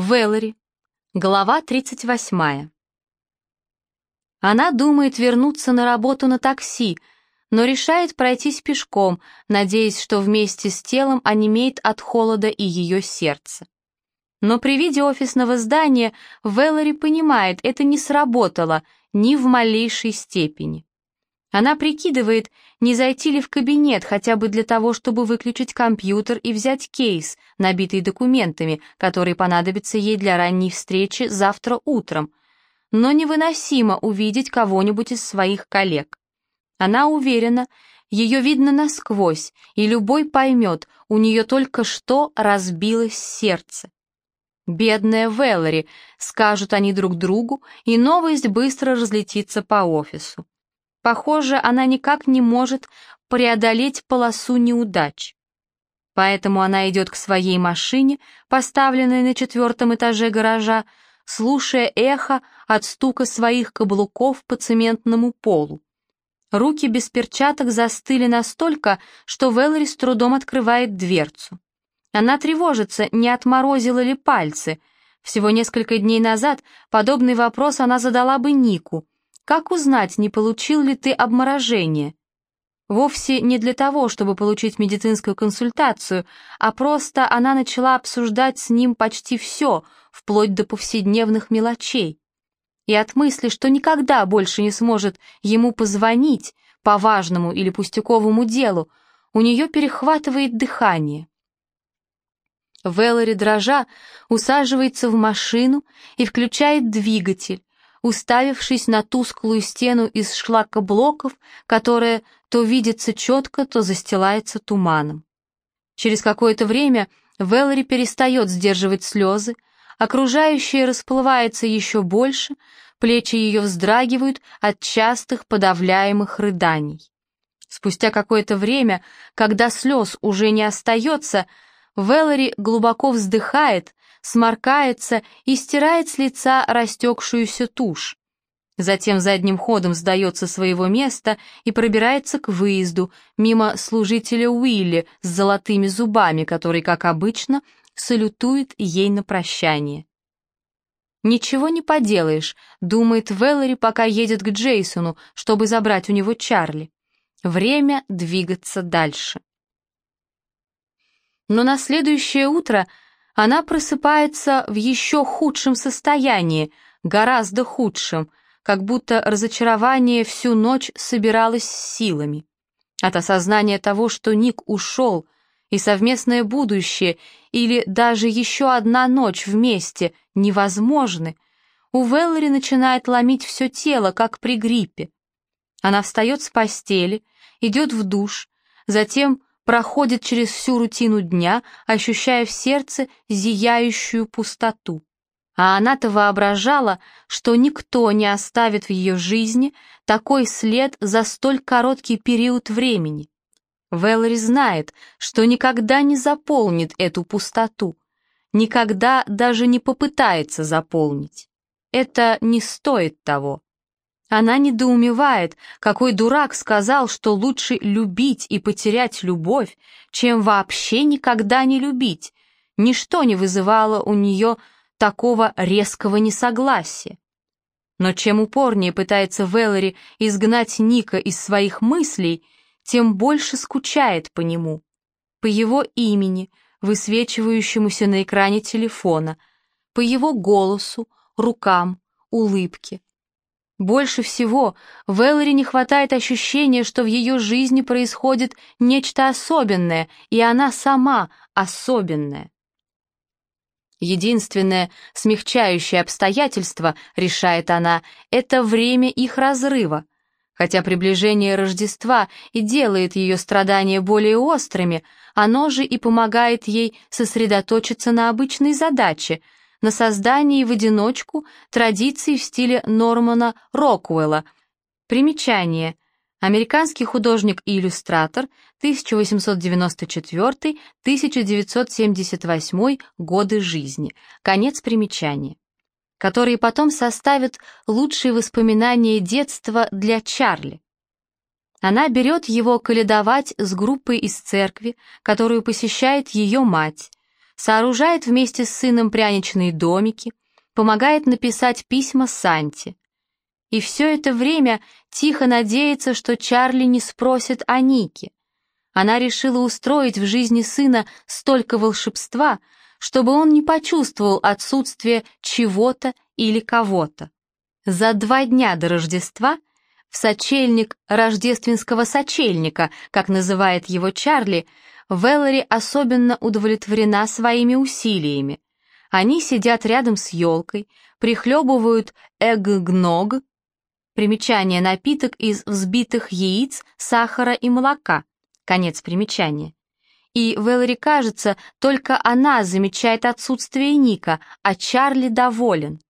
Вэллори. Глава 38. Она думает вернуться на работу на такси, но решает пройтись пешком, надеясь, что вместе с телом онемеет от холода и ее сердце. Но при виде офисного здания Вэллори понимает, это не сработало ни в малейшей степени. Она прикидывает, не зайти ли в кабинет хотя бы для того, чтобы выключить компьютер и взять кейс, набитый документами, которые понадобятся ей для ранней встречи завтра утром. Но невыносимо увидеть кого-нибудь из своих коллег. Она уверена, ее видно насквозь, и любой поймет, у нее только что разбилось сердце. «Бедная Веллори», — скажут они друг другу, и новость быстро разлетится по офису. Похоже, она никак не может преодолеть полосу неудач. Поэтому она идет к своей машине, поставленной на четвертом этаже гаража, слушая эхо от стука своих каблуков по цементному полу. Руки без перчаток застыли настолько, что Вэллори с трудом открывает дверцу. Она тревожится, не отморозила ли пальцы. Всего несколько дней назад подобный вопрос она задала бы Нику — как узнать, не получил ли ты обморожение? Вовсе не для того, чтобы получить медицинскую консультацию, а просто она начала обсуждать с ним почти все, вплоть до повседневных мелочей. И от мысли, что никогда больше не сможет ему позвонить по важному или пустяковому делу, у нее перехватывает дыхание. Веллори дрожа усаживается в машину и включает двигатель, уставившись на тусклую стену из шлакоблоков, которая то видится четко, то застилается туманом. Через какое-то время Веллори перестает сдерживать слезы, окружающее расплывается еще больше, плечи ее вздрагивают от частых подавляемых рыданий. Спустя какое-то время, когда слез уже не остается, Веллори глубоко вздыхает, сморкается и стирает с лица растекшуюся тушь. Затем задним ходом сдается своего места и пробирается к выезду, мимо служителя Уилли с золотыми зубами, который, как обычно, салютует ей на прощание. «Ничего не поделаешь», — думает Веллори, пока едет к Джейсону, чтобы забрать у него Чарли. Время двигаться дальше. Но на следующее утро она просыпается в еще худшем состоянии, гораздо худшем, как будто разочарование всю ночь собиралось силами. От осознания того, что Ник ушел, и совместное будущее, или даже еще одна ночь вместе невозможны, у Веллори начинает ломить все тело, как при гриппе. Она встает с постели, идет в душ, затем проходит через всю рутину дня, ощущая в сердце зияющую пустоту. А она-то воображала, что никто не оставит в ее жизни такой след за столь короткий период времени. Вэллори знает, что никогда не заполнит эту пустоту, никогда даже не попытается заполнить. Это не стоит того. Она недоумевает, какой дурак сказал, что лучше любить и потерять любовь, чем вообще никогда не любить. Ничто не вызывало у нее такого резкого несогласия. Но чем упорнее пытается Веллори изгнать Ника из своих мыслей, тем больше скучает по нему, по его имени, высвечивающемуся на экране телефона, по его голосу, рукам, улыбке. Больше всего Вэллори не хватает ощущения, что в ее жизни происходит нечто особенное, и она сама особенная. Единственное смягчающее обстоятельство, решает она, это время их разрыва. Хотя приближение Рождества и делает ее страдания более острыми, оно же и помогает ей сосредоточиться на обычной задаче — на создании в одиночку традиций в стиле Нормана Роквелла. Примечание. Американский художник и иллюстратор, 1894-1978 годы жизни. Конец примечания. Которые потом составят лучшие воспоминания детства для Чарли. Она берет его каледовать с группой из церкви, которую посещает ее мать, сооружает вместе с сыном пряничные домики, помогает написать письма Санте. И все это время тихо надеется, что Чарли не спросит о Нике. Она решила устроить в жизни сына столько волшебства, чтобы он не почувствовал отсутствие чего-то или кого-то. За два дня до Рождества в сочельник рождественского сочельника, как называет его Чарли, Веллори особенно удовлетворена своими усилиями. Они сидят рядом с елкой, прихлебывают эггног, примечание напиток из взбитых яиц, сахара и молока, конец примечания. И Веллори кажется, только она замечает отсутствие Ника, а Чарли доволен.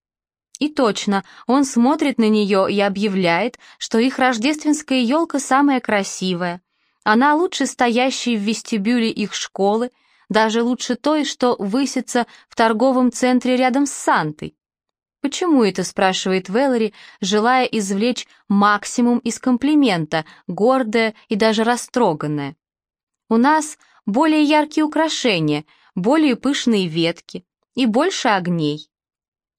И точно, он смотрит на нее и объявляет, что их рождественская елка самая красивая. Она лучше стоящей в вестибюле их школы, даже лучше той, что высится в торговом центре рядом с Сантой. «Почему это?» — спрашивает Веллори, желая извлечь максимум из комплимента, гордая и даже растроганная. «У нас более яркие украшения, более пышные ветки и больше огней.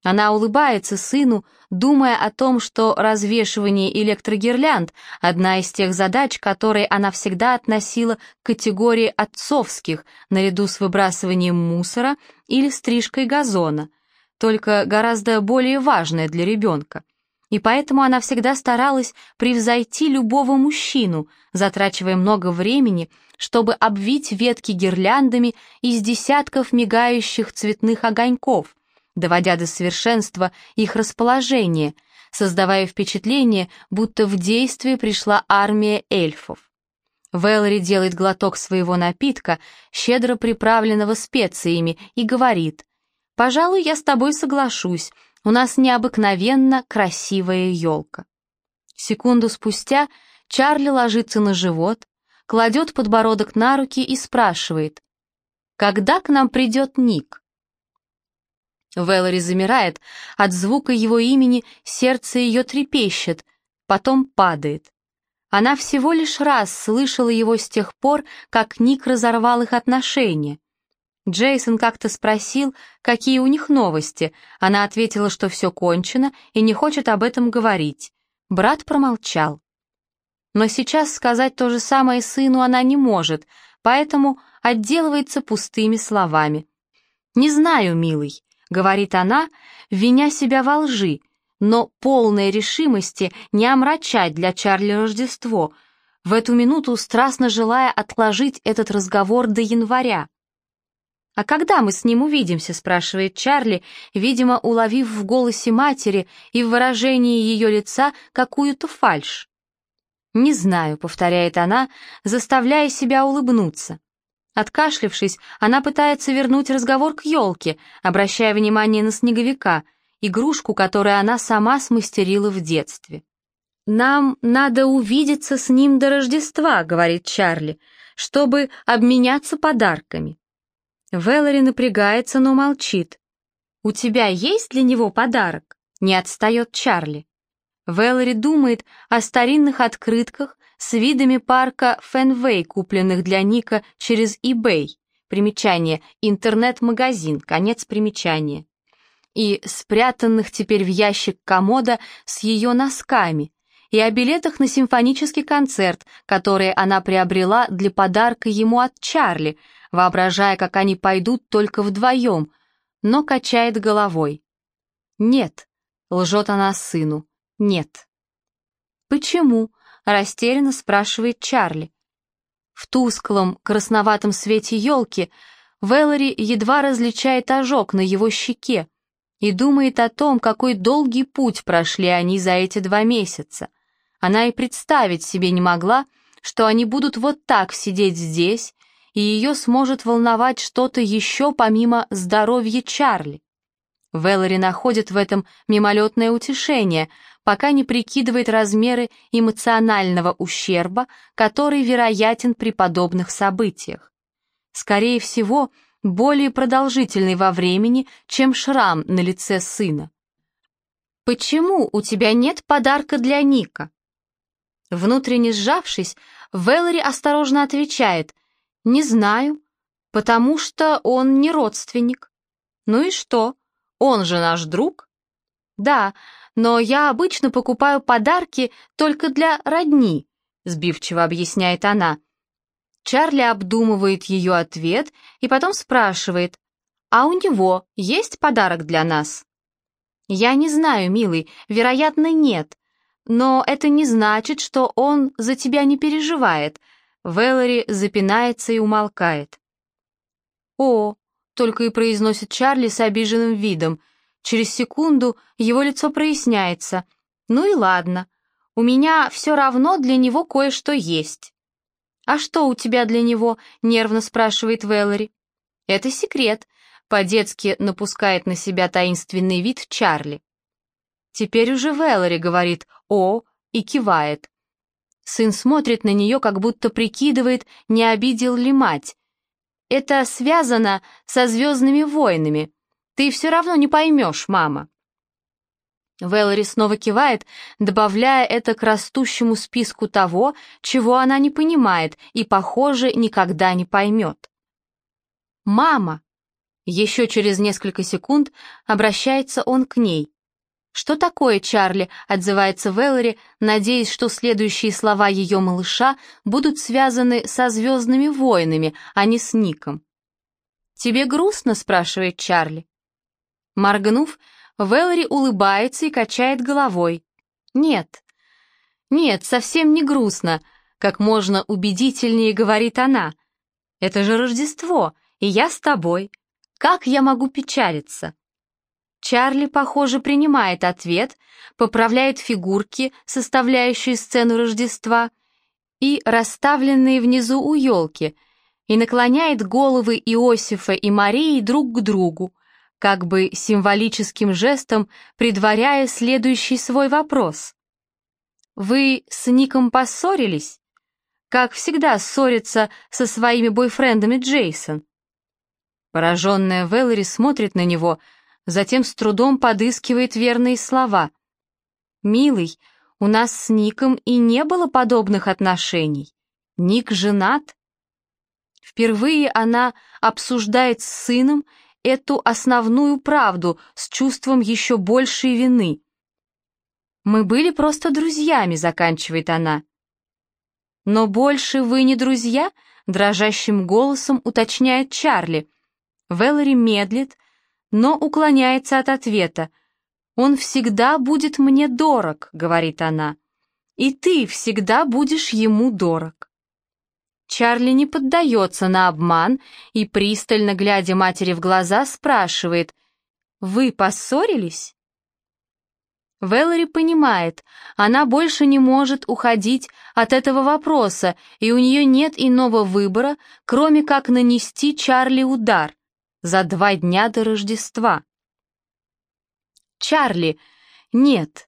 Она улыбается сыну, думая о том, что развешивание электрогирлянд — одна из тех задач, которые она всегда относила к категории отцовских, наряду с выбрасыванием мусора или стрижкой газона, только гораздо более важная для ребенка. И поэтому она всегда старалась превзойти любого мужчину, затрачивая много времени, чтобы обвить ветки гирляндами из десятков мигающих цветных огоньков — доводя до совершенства их расположение, создавая впечатление, будто в действие пришла армия эльфов. Вэлори делает глоток своего напитка, щедро приправленного специями, и говорит, «Пожалуй, я с тобой соглашусь, у нас необыкновенно красивая елка». Секунду спустя Чарли ложится на живот, кладет подбородок на руки и спрашивает, «Когда к нам придет Ник?» Вэлори замирает, от звука его имени сердце ее трепещет, потом падает. Она всего лишь раз слышала его с тех пор, как Ник разорвал их отношения. Джейсон как-то спросил, какие у них новости. Она ответила, что все кончено и не хочет об этом говорить. Брат промолчал. Но сейчас сказать то же самое сыну она не может, поэтому отделывается пустыми словами. «Не знаю, милый, — говорит она, виня себя во лжи, но полной решимости не омрачать для Чарли Рождество, в эту минуту страстно желая отложить этот разговор до января. «А когда мы с ним увидимся?» — спрашивает Чарли, видимо, уловив в голосе матери и в выражении ее лица какую-то фальшь. «Не знаю», — повторяет она, заставляя себя улыбнуться. Откашлившись, она пытается вернуть разговор к елке, обращая внимание на снеговика, игрушку, которую она сама смастерила в детстве. «Нам надо увидеться с ним до Рождества», — говорит Чарли, «чтобы обменяться подарками». Вэллори напрягается, но молчит. «У тебя есть для него подарок?» — не отстает Чарли. Вэллори думает о старинных открытках, с видами парка Фенвей, купленных для Ника через eBay. Примечание «Интернет-магазин», конец примечания. И спрятанных теперь в ящик комода с ее носками, и о билетах на симфонический концерт, которые она приобрела для подарка ему от Чарли, воображая, как они пойдут только вдвоем, но качает головой. «Нет», — лжет она сыну, — «нет». «Почему?» растерянно спрашивает Чарли. В тусклом красноватом свете елки Вэллори едва различает ожог на его щеке и думает о том, какой долгий путь прошли они за эти два месяца. Она и представить себе не могла, что они будут вот так сидеть здесь, и ее сможет волновать что-то еще помимо здоровья Чарли. Вэллори находит в этом мимолетное утешение, пока не прикидывает размеры эмоционального ущерба, который вероятен при подобных событиях. Скорее всего, более продолжительный во времени, чем шрам на лице сына. «Почему у тебя нет подарка для Ника?» Внутренне сжавшись, Вэллори осторожно отвечает «Не знаю. «Потому что он не родственник». «Ну и что? Он же наш друг?» «Да, но я обычно покупаю подарки только для родни», сбивчиво объясняет она. Чарли обдумывает ее ответ и потом спрашивает, «А у него есть подарок для нас?» «Я не знаю, милый, вероятно, нет. Но это не значит, что он за тебя не переживает». Вэллори запинается и умолкает. «О», — только и произносит Чарли с обиженным видом. Через секунду его лицо проясняется. «Ну и ладно. У меня все равно для него кое-что есть». «А что у тебя для него?» — нервно спрашивает Вэллори. «Это секрет», — по-детски напускает на себя таинственный вид Чарли. Теперь уже Вэллори говорит «О» и кивает. Сын смотрит на нее, как будто прикидывает, не обидел ли мать. «Это связано со «Звездными войнами». Ты все равно не поймешь, мама». Вэллори снова кивает, добавляя это к растущему списку того, чего она не понимает и, похоже, никогда не поймет. «Мама!» Еще через несколько секунд обращается он к ней. «Что такое, Чарли?» — отзывается Вэллори, надеясь, что следующие слова ее малыша будут связаны со «Звездными войнами», а не с Ником. «Тебе грустно?» — спрашивает Чарли. Моргнув, Вэлори улыбается и качает головой. «Нет, нет, совсем не грустно», как можно убедительнее говорит она. «Это же Рождество, и я с тобой. Как я могу печалиться?» Чарли, похоже, принимает ответ, поправляет фигурки, составляющие сцену Рождества, и расставленные внизу у елки, и наклоняет головы Иосифа и Марии друг к другу, как бы символическим жестом предваряя следующий свой вопрос. «Вы с Ником поссорились?» Как всегда ссорится со своими бойфрендами Джейсон. Пораженная Вэллори смотрит на него, затем с трудом подыскивает верные слова. «Милый, у нас с Ником и не было подобных отношений. Ник женат». Впервые она обсуждает с сыном эту основную правду с чувством еще большей вины. «Мы были просто друзьями», — заканчивает она. «Но больше вы не друзья?» — дрожащим голосом уточняет Чарли. Вэллори медлит, но уклоняется от ответа. «Он всегда будет мне дорог», — говорит она. «И ты всегда будешь ему дорог». Чарли не поддается на обман и, пристально глядя матери в глаза, спрашивает, «Вы поссорились?» Вэллори понимает, она больше не может уходить от этого вопроса, и у нее нет иного выбора, кроме как нанести Чарли удар за два дня до Рождества. «Чарли, нет,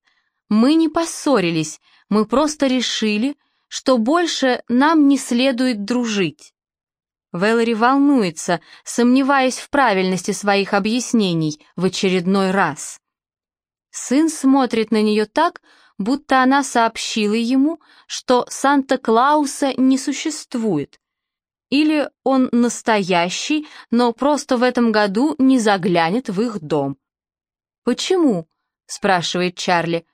мы не поссорились, мы просто решили, что больше нам не следует дружить. Вэллори волнуется, сомневаясь в правильности своих объяснений в очередной раз. Сын смотрит на нее так, будто она сообщила ему, что Санта-Клауса не существует. Или он настоящий, но просто в этом году не заглянет в их дом. «Почему?» — спрашивает Чарли.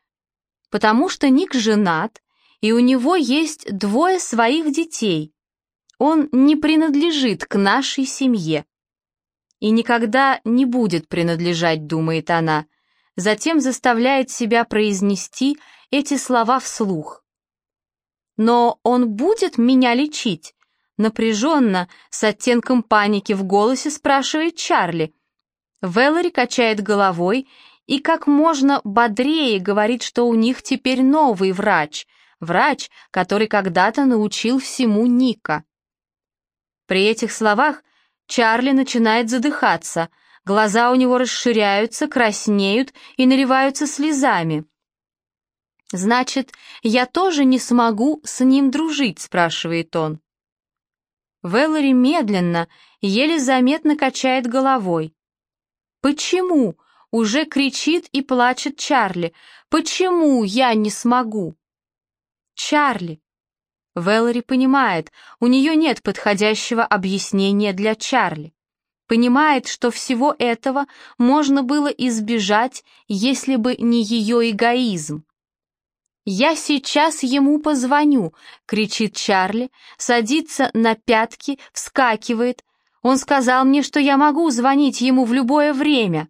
«Потому что Ник женат, и у него есть двое своих детей. Он не принадлежит к нашей семье. И никогда не будет принадлежать, думает она. Затем заставляет себя произнести эти слова вслух. Но он будет меня лечить? Напряженно, с оттенком паники в голосе спрашивает Чарли. Вэллори качает головой и как можно бодрее говорит, что у них теперь новый врач, врач, который когда-то научил всему Ника. При этих словах Чарли начинает задыхаться, глаза у него расширяются, краснеют и наливаются слезами. «Значит, я тоже не смогу с ним дружить?» — спрашивает он. Вэллори медленно, еле заметно качает головой. «Почему?» — уже кричит и плачет Чарли. «Почему я не смогу?» Чарли!» Вэллори понимает, у нее нет подходящего объяснения для Чарли. Понимает, что всего этого можно было избежать, если бы не ее эгоизм. «Я сейчас ему позвоню», — кричит Чарли, садится на пятки, вскакивает. «Он сказал мне, что я могу звонить ему в любое время».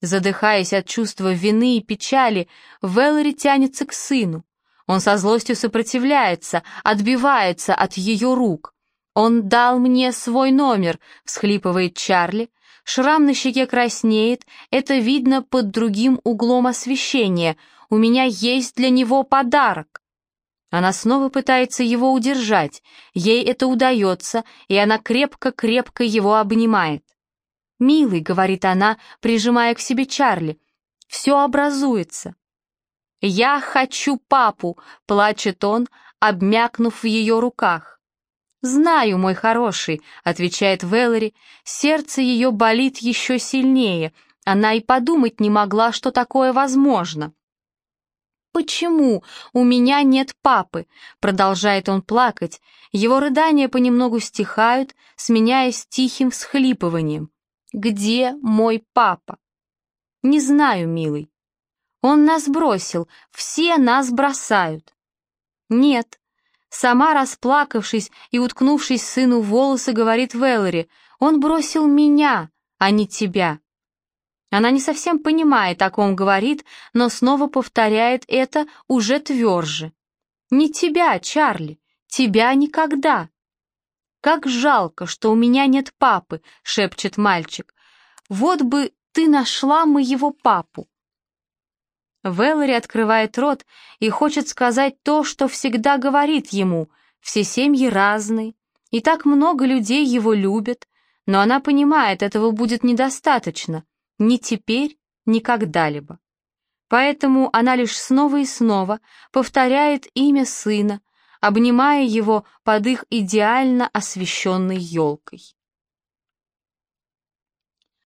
Задыхаясь от чувства вины и печали, Вэллори тянется к сыну. Он со злостью сопротивляется, отбивается от ее рук. «Он дал мне свой номер», — всхлипывает Чарли. Шрам на щеке краснеет, это видно под другим углом освещения. У меня есть для него подарок. Она снова пытается его удержать. Ей это удается, и она крепко-крепко его обнимает. «Милый», — говорит она, прижимая к себе Чарли, — «все образуется. «Я хочу папу!» — плачет он, обмякнув в ее руках. «Знаю, мой хороший», — отвечает Вэллори, сердце ее болит еще сильнее, она и подумать не могла, что такое возможно. «Почему у меня нет папы?» — продолжает он плакать. Его рыдания понемногу стихают, сменяясь тихим всхлипыванием. «Где мой папа?» «Не знаю, милый. Он нас бросил, все нас бросают. Нет. Сама расплакавшись и уткнувшись сыну в волосы, говорит Вэллори, он бросил меня, а не тебя. Она не совсем понимает, о ком говорит, но снова повторяет это уже тверже. «Не тебя, Чарли, тебя никогда». «Как жалко, что у меня нет папы», — шепчет мальчик. «Вот бы ты нашла моего папу». Вэллори открывает рот и хочет сказать то, что всегда говорит ему. Все семьи разные, и так много людей его любят, но она понимает, этого будет недостаточно, ни теперь, ни когда-либо. Поэтому она лишь снова и снова повторяет имя сына, обнимая его под их идеально освещенной елкой.